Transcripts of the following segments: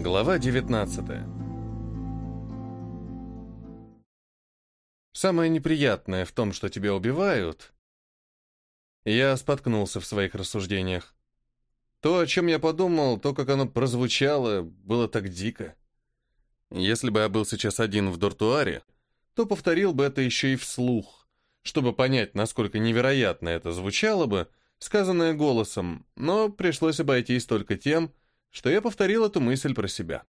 Глава 19 Самое неприятное в том, что тебя убивают... Я споткнулся в своих рассуждениях. То, о чем я подумал, то, как оно прозвучало, было так дико. Если бы я был сейчас один в дортуаре, то повторил бы это еще и вслух, чтобы понять, насколько невероятно это звучало бы, сказанное голосом, но пришлось обойтись только тем, что я повторил эту мысль про себя.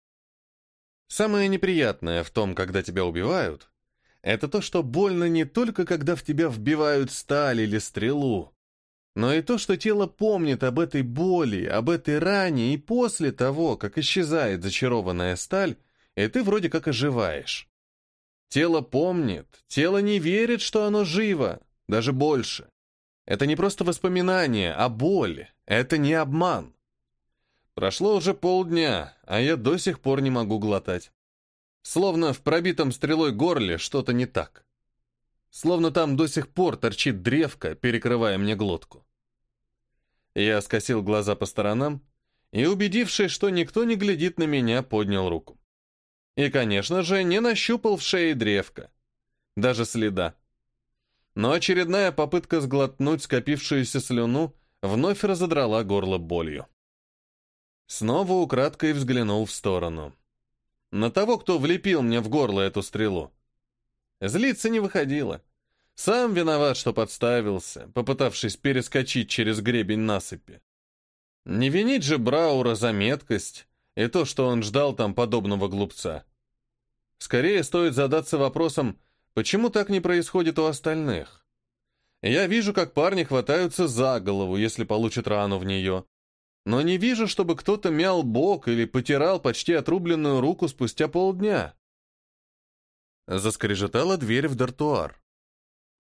Самое неприятное в том, когда тебя убивают, это то, что больно не только, когда в тебя вбивают сталь или стрелу, но и то, что тело помнит об этой боли, об этой ране и после того, как исчезает зачарованная сталь, и ты вроде как оживаешь. Тело помнит, тело не верит, что оно живо, даже больше. Это не просто воспоминание, а боль, это не обман. Прошло уже полдня, а я до сих пор не могу глотать. Словно в пробитом стрелой горле что-то не так. Словно там до сих пор торчит древко, перекрывая мне глотку. Я скосил глаза по сторонам и, убедившись, что никто не глядит на меня, поднял руку. И, конечно же, не нащупал в шее древка. Даже следа. Но очередная попытка сглотнуть скопившуюся слюну вновь разодрала горло болью. Снова украдкой взглянул в сторону. На того, кто влепил мне в горло эту стрелу. Злиться не выходило. Сам виноват, что подставился, попытавшись перескочить через гребень насыпи. Не винить же Браура за меткость и то, что он ждал там подобного глупца. Скорее стоит задаться вопросом, почему так не происходит у остальных. Я вижу, как парни хватаются за голову, если получат рану в нее, но не вижу, чтобы кто-то мял бок или потирал почти отрубленную руку спустя полдня. Заскрежетала дверь в дартуар.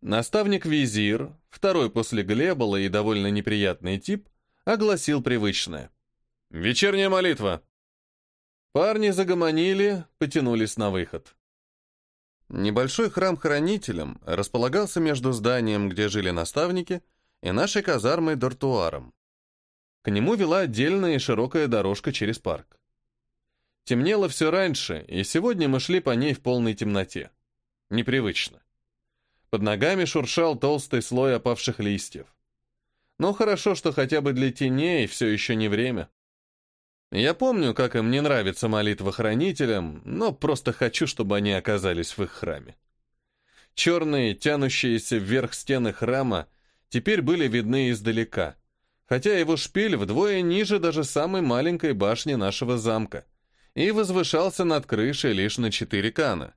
Наставник-визир, второй после Глебола и довольно неприятный тип, огласил привычное. «Вечерняя молитва!» Парни загомонили, потянулись на выход. Небольшой храм хранителям располагался между зданием, где жили наставники, и нашей казармой Дортуаром. К нему вела отдельная и широкая дорожка через парк. Темнело все раньше, и сегодня мы шли по ней в полной темноте. Непривычно. Под ногами шуршал толстый слой опавших листьев. Но хорошо, что хотя бы для теней все еще не время. Я помню, как им не нравится молитва хранителям, но просто хочу, чтобы они оказались в их храме. Черные, тянущиеся вверх стены храма теперь были видны издалека — хотя его шпиль вдвое ниже даже самой маленькой башни нашего замка и возвышался над крышей лишь на четыре кана.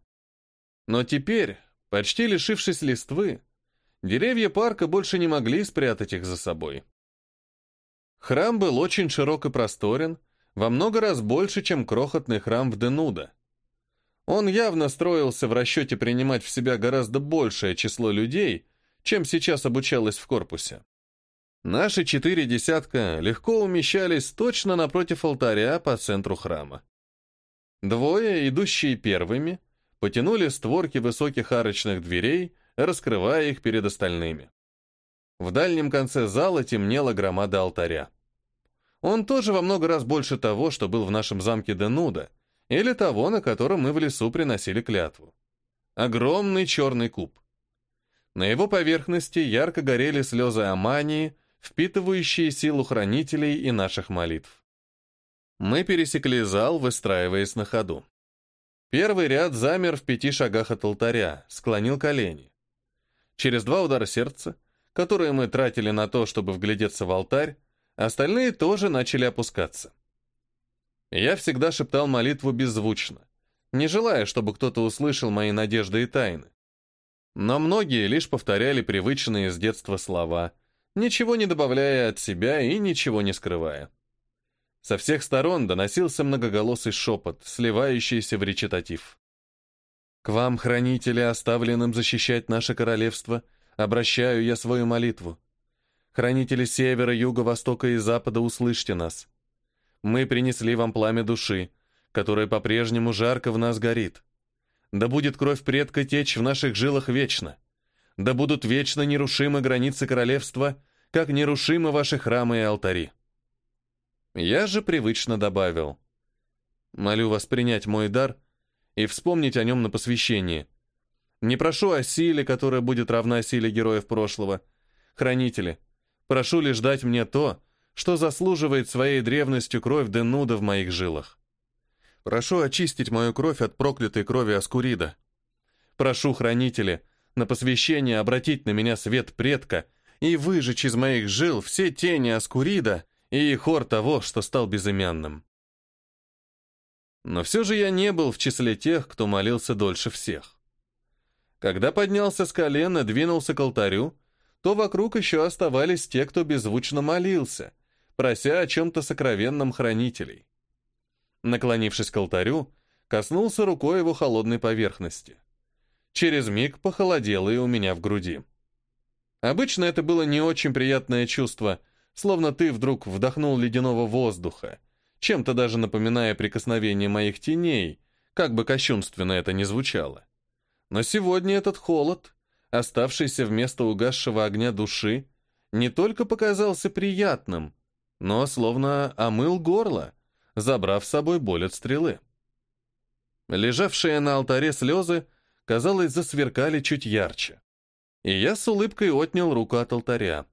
Но теперь, почти лишившись листвы, деревья парка больше не могли спрятать их за собой. Храм был очень широк и просторен, во много раз больше, чем крохотный храм в Денуда. Он явно строился в расчете принимать в себя гораздо большее число людей, чем сейчас обучалось в корпусе. Наши четыре десятка легко умещались точно напротив алтаря по центру храма. Двое, идущие первыми, потянули створки высоких арочных дверей, раскрывая их перед остальными. В дальнем конце зала темнела громада алтаря. Он тоже во много раз больше того, что был в нашем замке Денуда, или того, на котором мы в лесу приносили клятву. Огромный черный куб. На его поверхности ярко горели слезы Амании, впитывающие силу хранителей и наших молитв. Мы пересекли зал, выстраиваясь на ходу. Первый ряд замер в пяти шагах от алтаря, склонил колени. Через два удара сердца, которые мы тратили на то, чтобы вглядеться в алтарь, остальные тоже начали опускаться. Я всегда шептал молитву беззвучно, не желая, чтобы кто-то услышал мои надежды и тайны. Но многие лишь повторяли привычные с детства слова — ничего не добавляя от себя и ничего не скрывая. Со всех сторон доносился многоголосый шепот, сливающийся в речитатив. «К вам, хранители, оставленным защищать наше королевство, обращаю я свою молитву. Хранители севера, юга, востока и запада, услышьте нас. Мы принесли вам пламя души, которое по-прежнему жарко в нас горит. Да будет кровь предка течь в наших жилах вечно. Да будут вечно нерушимы границы королевства, как нерушимы ваши храмы и алтари. Я же привычно добавил. Молю вас принять мой дар и вспомнить о нем на посвящении. Не прошу о силе, которая будет равна силе героев прошлого. Хранители, прошу лишь дать мне то, что заслуживает своей древностью кровь Денуда в моих жилах. Прошу очистить мою кровь от проклятой крови Аскурида. Прошу, хранители, на посвящение обратить на меня свет предка и выжечь из моих жил все тени Аскурида и хор того, что стал безымянным. Но все же я не был в числе тех, кто молился дольше всех. Когда поднялся с колена, двинулся к алтарю, то вокруг еще оставались те, кто беззвучно молился, прося о чем-то сокровенном хранителей. Наклонившись к алтарю, коснулся рукой его холодной поверхности. Через миг похолодело и у меня в груди. Обычно это было не очень приятное чувство, словно ты вдруг вдохнул ледяного воздуха, чем-то даже напоминая прикосновение моих теней, как бы кощунственно это ни звучало. Но сегодня этот холод, оставшийся вместо угасшего огня души, не только показался приятным, но словно омыл горло, забрав с собой боль от стрелы. Лежавшие на алтаре слезы, казалось, засверкали чуть ярче. И я с улыбкой отнял руку от алтаря.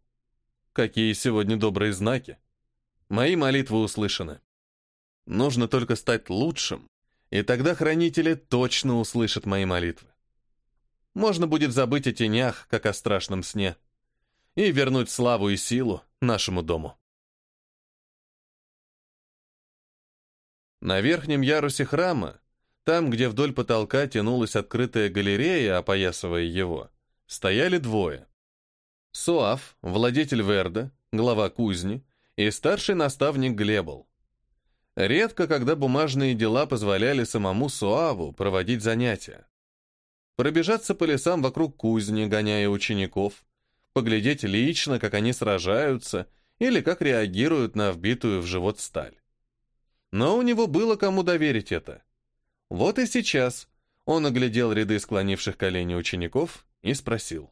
Какие сегодня добрые знаки. Мои молитвы услышаны. Нужно только стать лучшим, и тогда хранители точно услышат мои молитвы. Можно будет забыть о тенях, как о страшном сне, и вернуть славу и силу нашему дому. На верхнем ярусе храма, там, где вдоль потолка тянулась открытая галерея, опоясывая его, стояли двое. Суав, владетель Верда, глава кузни, и старший наставник Глебл. Редко, когда бумажные дела позволяли самому Суаву проводить занятия. Пробежаться по лесам вокруг кузни, гоняя учеников, поглядеть лично, как они сражаются или как реагируют на вбитую в живот сталь. Но у него было кому доверить это. Вот и сейчас он оглядел ряды склонивших колени учеников и спросил.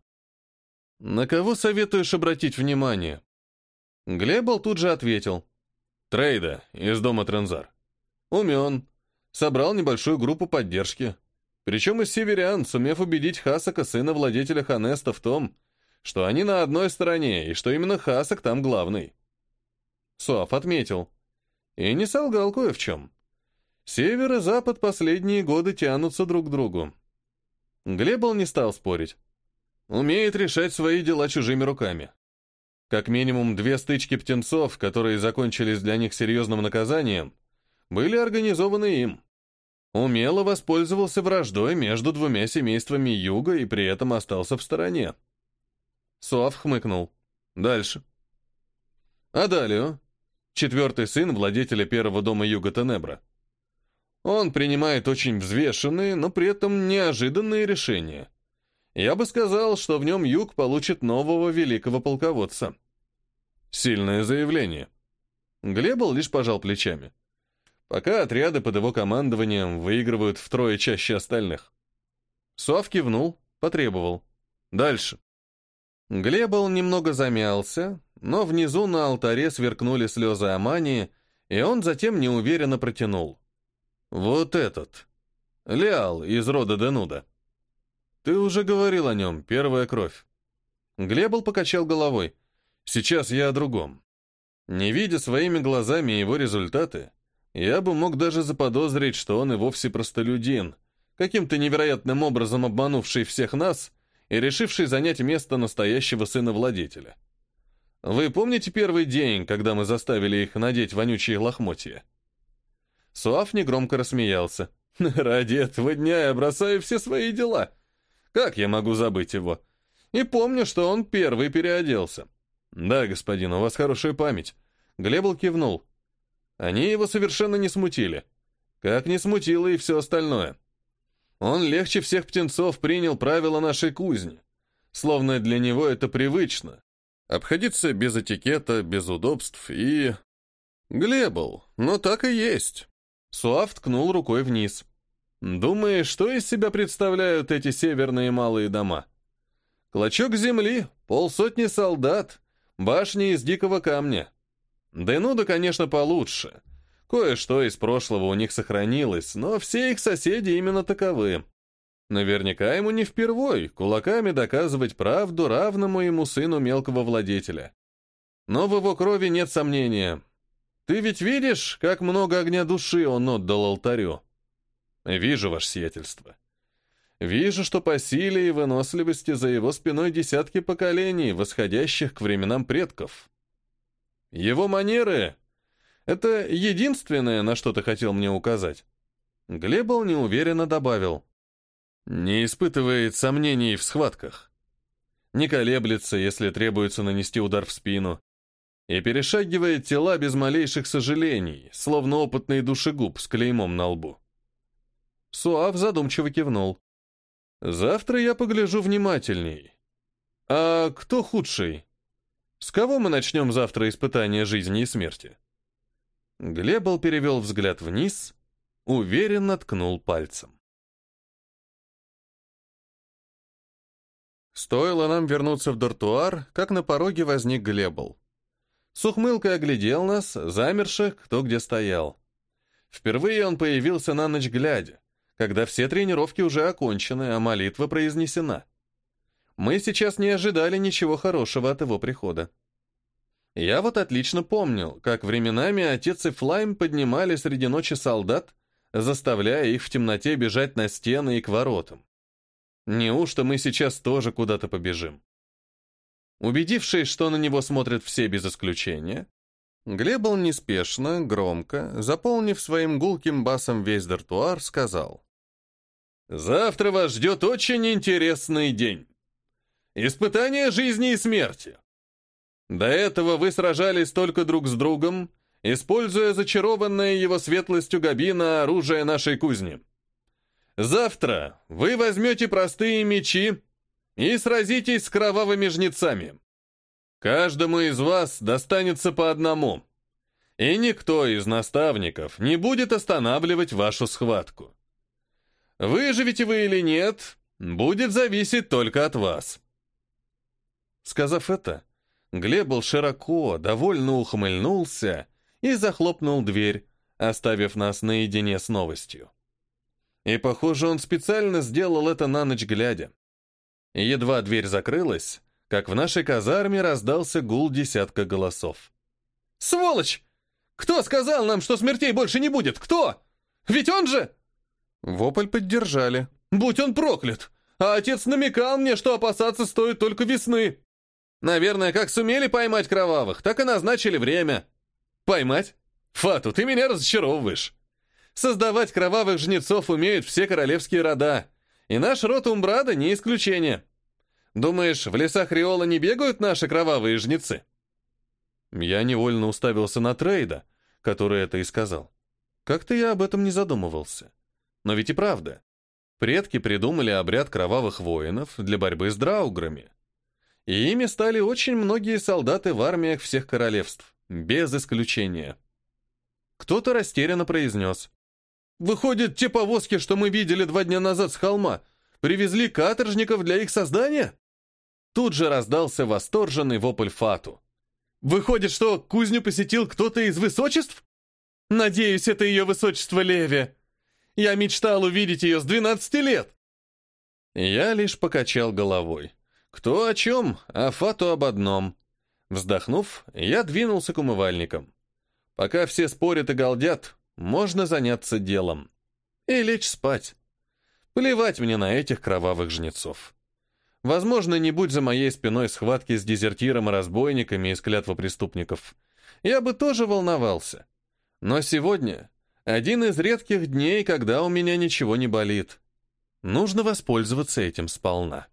«На кого советуешь обратить внимание?» Глебл тут же ответил. «Трейда из дома Трензар. Умен. Собрал небольшую группу поддержки. Причем из северян, сумев убедить Хасака, сына владетеля Ханеста, в том, что они на одной стороне, и что именно Хасак там главный». Суаф отметил. И не солгал кое в чем. Север и запад последние годы тянутся друг к другу. Глебл не стал спорить. Умеет решать свои дела чужими руками. Как минимум две стычки птенцов, которые закончились для них серьезным наказанием, были организованы им. Умело воспользовался враждой между двумя семействами юга и при этом остался в стороне. Суав хмыкнул. Дальше. А далее четвертый сын владетеля первого дома Юга Тенебра. Он принимает очень взвешенные, но при этом неожиданные решения. Я бы сказал, что в нем Юг получит нового великого полководца. Сильное заявление. Глебл лишь пожал плечами. Пока отряды под его командованием выигрывают втрое чаще остальных. Суав кивнул, потребовал. Дальше. Глебл немного замялся, но внизу на алтаре сверкнули слезы Амании, и он затем неуверенно протянул. «Вот этот. Леал из рода Денуда. Ты уже говорил о нем, первая кровь». Глебл покачал головой. «Сейчас я о другом. Не видя своими глазами его результаты, я бы мог даже заподозрить, что он и вовсе простолюдин, каким-то невероятным образом обманувший всех нас и решивший занять место настоящего сына владетеля. Вы помните первый день, когда мы заставили их надеть вонючие лохмотья?» Суав негромко рассмеялся. «Ради этого дня я бросаю все свои дела. Как я могу забыть его? И помню, что он первый переоделся». «Да, господин, у вас хорошая память». Глебл кивнул. Они его совершенно не смутили. Как не смутило и все остальное. Он легче всех птенцов принял правила нашей кузни. Словно для него это привычно, Обходиться без этикета, без удобств и... Глебл, но так и есть. Суав ткнул рукой вниз. Думаешь, что из себя представляют эти северные малые дома? Клочок земли, полсотни солдат, башни из дикого камня. Денуда, конечно, получше. Кое-что из прошлого у них сохранилось, но все их соседи именно таковы. Наверняка ему не впервой кулаками доказывать правду равному ему сыну мелкого владетеля. Но в его крови нет сомнения. Ты ведь видишь, как много огня души он отдал алтарю? Вижу, ваше сиятельство. Вижу, что по силе и выносливости за его спиной десятки поколений, восходящих к временам предков. Его манеры — это единственное, на что ты хотел мне указать. Глебл неуверенно добавил. Не испытывает сомнений в схватках. Не колеблется, если требуется нанести удар в спину. И перешагивает тела без малейших сожалений, словно опытный душегуб с клеймом на лбу. Суав задумчиво кивнул. Завтра я погляжу внимательней. А кто худший? С кого мы начнем завтра испытание жизни и смерти? Глебл перевел взгляд вниз, уверенно ткнул пальцем. Стоило нам вернуться в дартуар, как на пороге возник Глебл. С ухмылкой оглядел нас, замерших, кто где стоял. Впервые он появился на ночь глядя, когда все тренировки уже окончены, а молитва произнесена. Мы сейчас не ожидали ничего хорошего от его прихода. Я вот отлично помнил, как временами отец и Флайм поднимали среди ночи солдат, заставляя их в темноте бежать на стены и к воротам. Неужто мы сейчас тоже куда-то побежим? Убедившись, что на него смотрят все без исключения, Глебл неспешно, громко, заполнив своим гулким басом весь дартуар, сказал. Завтра вас ждет очень интересный день. Испытание жизни и смерти. До этого вы сражались только друг с другом, используя зачарованное его светлостью Габина оружие нашей кузни. Завтра вы возьмете простые мечи и сразитесь с кровавыми жнецами. Каждому из вас достанется по одному, и никто из наставников не будет останавливать вашу схватку. Выживете вы или нет, будет зависеть только от вас. Сказав это, Глебл широко, довольно ухмыльнулся и захлопнул дверь, оставив нас наедине с новостью. И, похоже, он специально сделал это на ночь глядя. Едва дверь закрылась, как в нашей казарме раздался гул десятка голосов. «Сволочь! Кто сказал нам, что смертей больше не будет? Кто? Ведь он же...» Вопль поддержали. «Будь он проклят! А отец намекал мне, что опасаться стоит только весны. Наверное, как сумели поймать кровавых, так и назначили время. Поймать? Фату, ты меня разочаровываешь. Создавать кровавых жнецов умеют все королевские рода, и наш род Умбрада не исключение. Думаешь, в лесах Риола не бегают наши кровавые жнецы?» Я невольно уставился на Трейда, который это и сказал. Как-то я об этом не задумывался. Но ведь и правда. Предки придумали обряд кровавых воинов для борьбы с драуграми. И ими стали очень многие солдаты в армиях всех королевств, без исключения. Кто-то растерянно произнес. «Выходит, те повозки, что мы видели два дня назад с холма, привезли каторжников для их создания?» Тут же раздался восторженный вопль Фату. «Выходит, что кузню посетил кто-то из высочеств? Надеюсь, это ее высочество Леви!» Я мечтал увидеть ее с 12 лет!» Я лишь покачал головой. Кто о чем, а Фату об одном. Вздохнув, я двинулся к умывальникам. Пока все спорят и галдят, можно заняться делом. И лечь спать. Плевать мне на этих кровавых жнецов. Возможно, не будь за моей спиной схватки с дезертиром и разбойниками из клятва преступников, я бы тоже волновался. Но сегодня один из редких дней, когда у меня ничего не болит. Нужно воспользоваться этим сполна.